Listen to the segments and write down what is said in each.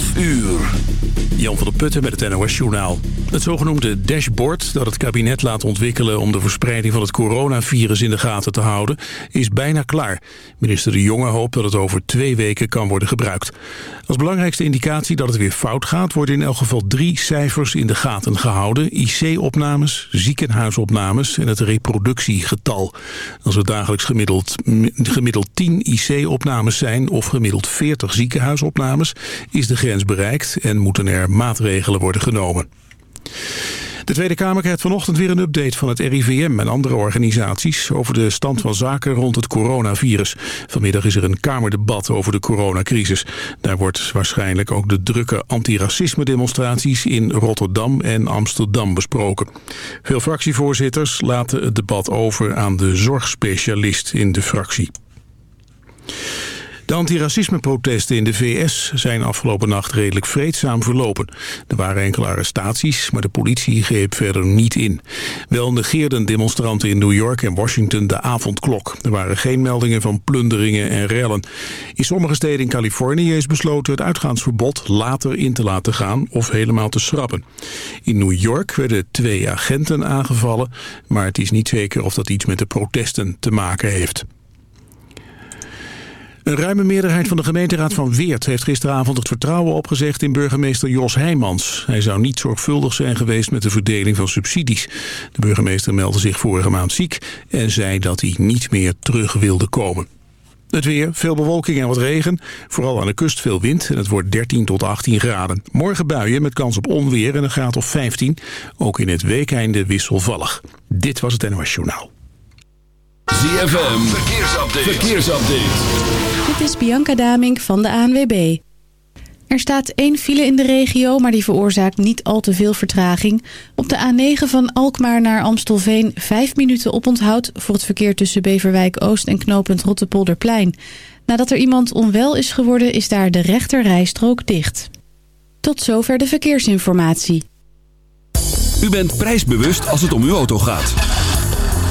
12 uur. Jan van der Putten met het NOS Journaal. Het zogenoemde dashboard dat het kabinet laat ontwikkelen... om de verspreiding van het coronavirus in de gaten te houden... is bijna klaar. Minister De Jonge hoopt dat het over twee weken kan worden gebruikt. Als belangrijkste indicatie dat het weer fout gaat... worden in elk geval drie cijfers in de gaten gehouden. IC-opnames, ziekenhuisopnames en het reproductiegetal. Als er dagelijks gemiddeld, gemiddeld 10 IC-opnames zijn... of gemiddeld 40 ziekenhuisopnames... is de grens bereikt en moeten er maatregelen worden genomen. De Tweede Kamer krijgt vanochtend weer een update van het RIVM en andere organisaties over de stand van zaken rond het coronavirus. Vanmiddag is er een kamerdebat over de coronacrisis. Daar wordt waarschijnlijk ook de drukke antiracisme demonstraties in Rotterdam en Amsterdam besproken. Veel fractievoorzitters laten het debat over aan de zorgspecialist in de fractie. De antiracismeprotesten in de VS zijn afgelopen nacht redelijk vreedzaam verlopen. Er waren enkele arrestaties, maar de politie greep verder niet in. Wel negeerden demonstranten in New York en Washington de avondklok. Er waren geen meldingen van plunderingen en rellen. In sommige steden in Californië is besloten het uitgaansverbod later in te laten gaan of helemaal te schrappen. In New York werden twee agenten aangevallen, maar het is niet zeker of dat iets met de protesten te maken heeft. Een ruime meerderheid van de gemeenteraad van Weert heeft gisteravond het vertrouwen opgezegd in burgemeester Jos Heijmans. Hij zou niet zorgvuldig zijn geweest met de verdeling van subsidies. De burgemeester meldde zich vorige maand ziek en zei dat hij niet meer terug wilde komen. Het weer, veel bewolking en wat regen. Vooral aan de kust veel wind en het wordt 13 tot 18 graden. Morgen buien met kans op onweer en een graad of 15. Ook in het weekeinde wisselvallig. Dit was het NOS Journaal. ZFM, verkeersupdate. verkeersupdate. Dit is Bianca Damink van de ANWB. Er staat één file in de regio, maar die veroorzaakt niet al te veel vertraging. Op de A9 van Alkmaar naar Amstelveen 5 minuten oponthoud... voor het verkeer tussen Beverwijk Oost en knooppunt Rottepolderplein. Nadat er iemand onwel is geworden, is daar de rechter rijstrook dicht. Tot zover de verkeersinformatie. U bent prijsbewust als het om uw auto gaat.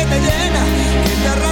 que te llena, que te arranca.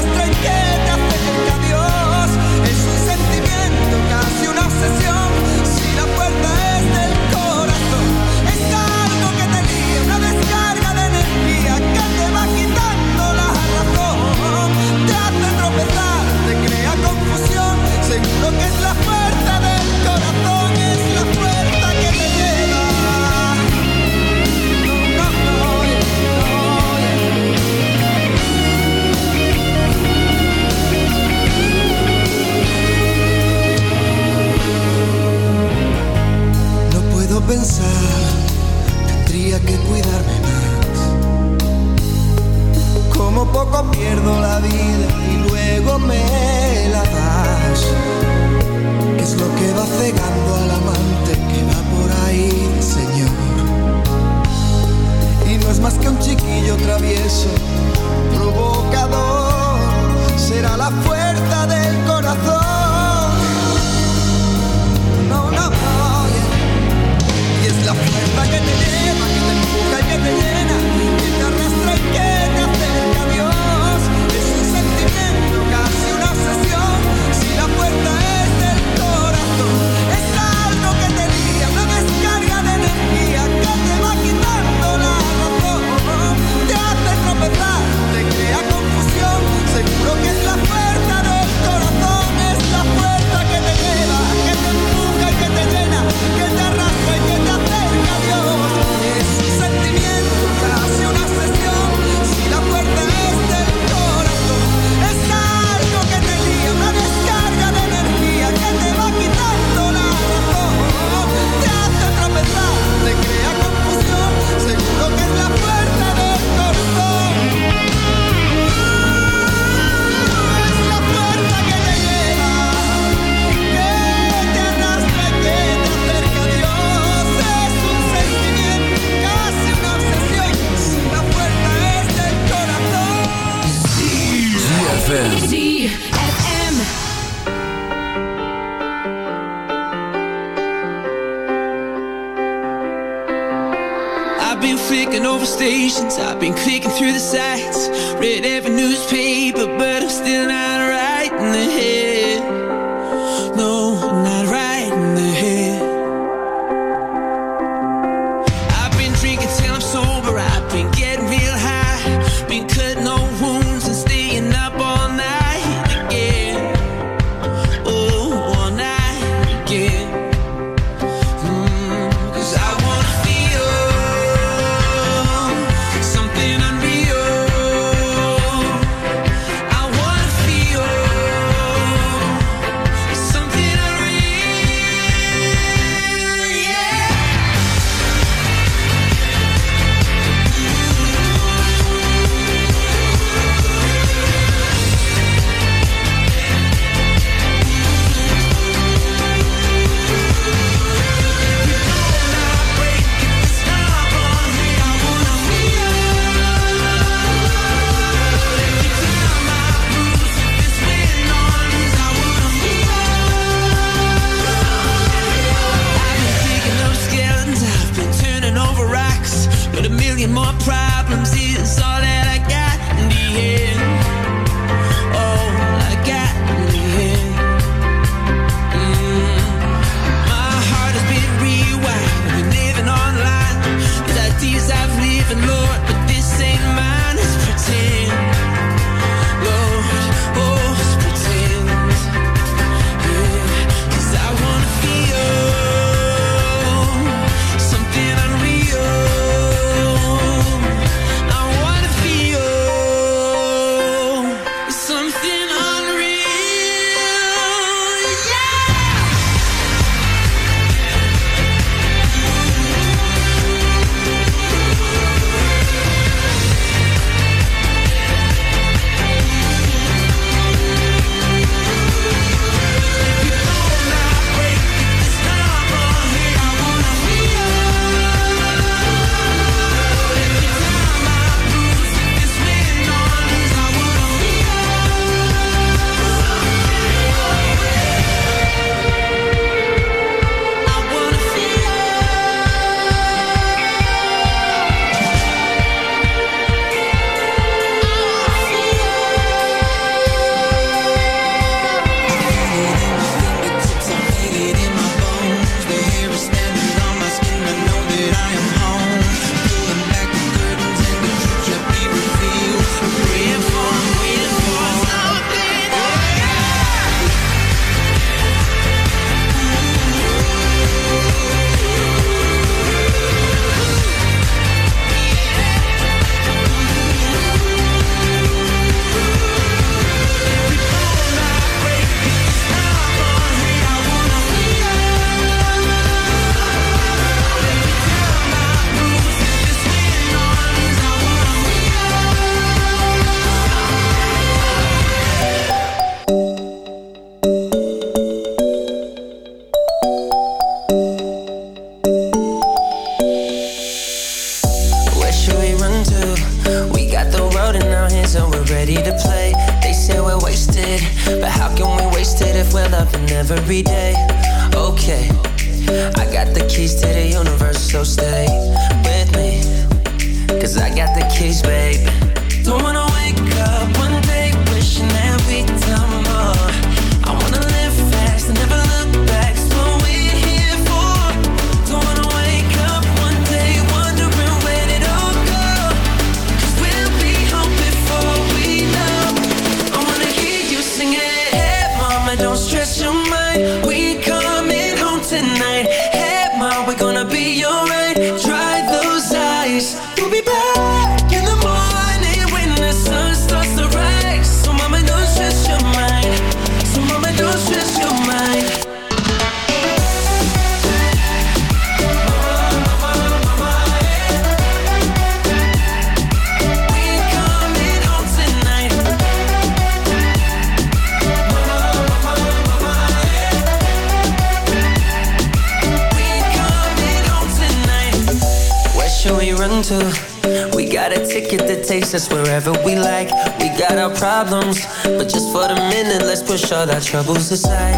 All our troubles aside.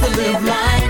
To live like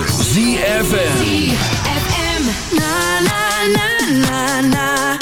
ZFM. ZFM. Na na na na na.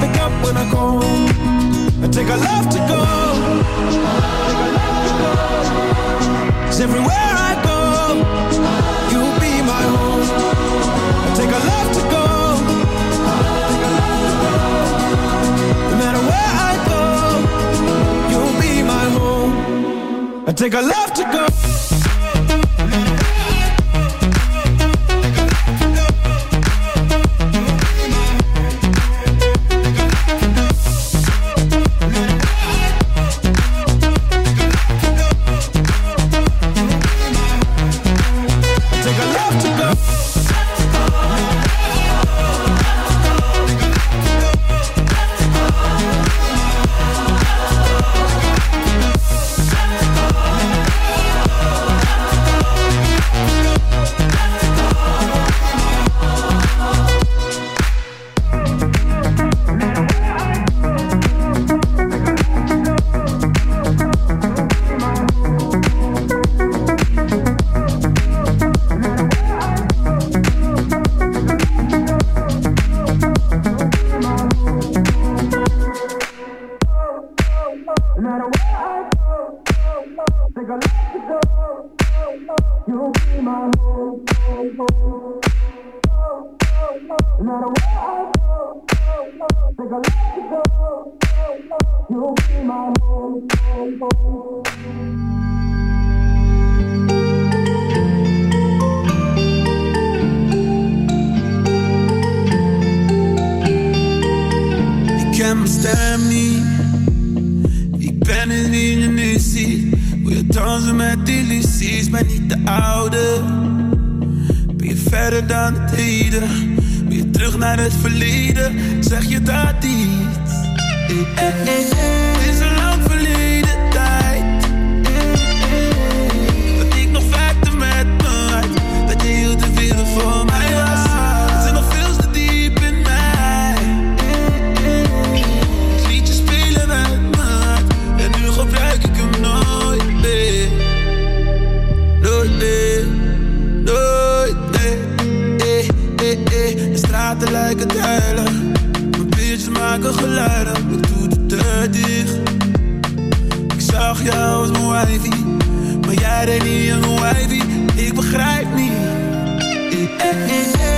pick up when I call. and take a love to go. Cause everywhere I go, you'll be my home. I take a love to go. No matter where I go, you'll be my home. I take a love to go. verder dan het heden. Weer terug naar het verleden, zeg je dat niet? Hey, hey, hey. Ik doe de deur dicht. Ik zag jou als mijn wifey, maar jij deed niet aan mijn wifey. Ik begrijp niet. Eh, eh, eh,